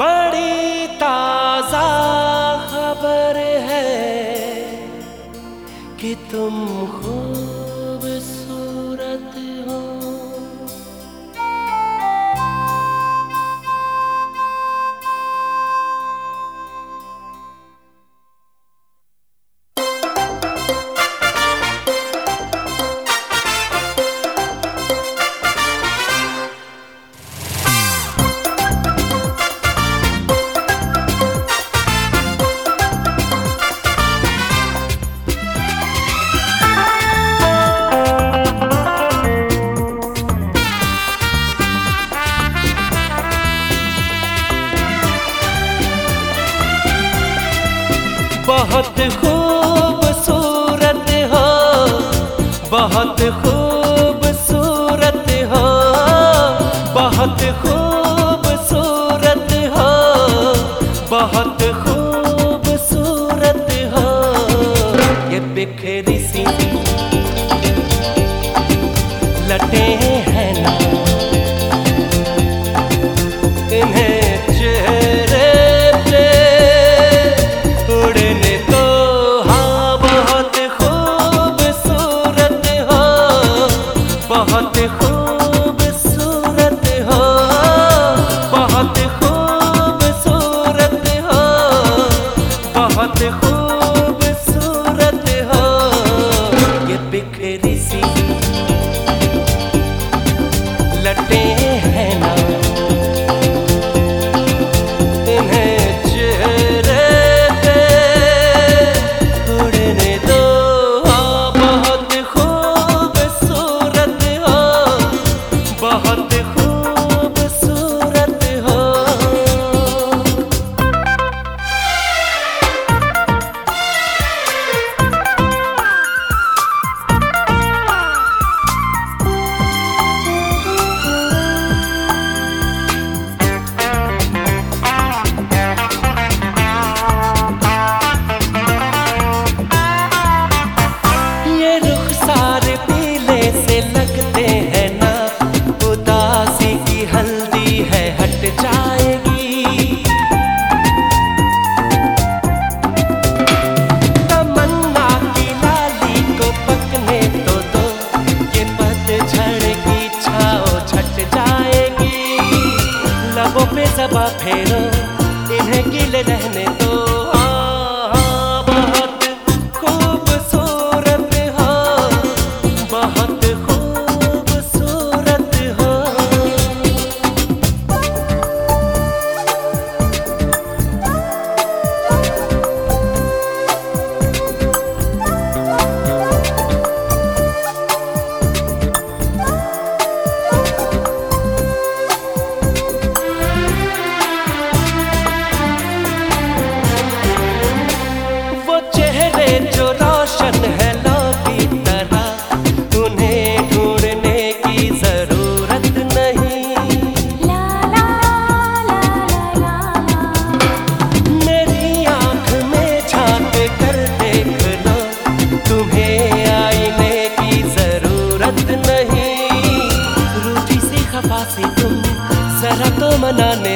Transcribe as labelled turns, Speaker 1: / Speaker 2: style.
Speaker 1: बड़ी ताज़ा खबर है कि तुम खूब सो बहुत खूबसूरत हो बहुत खूब किले জানা নেই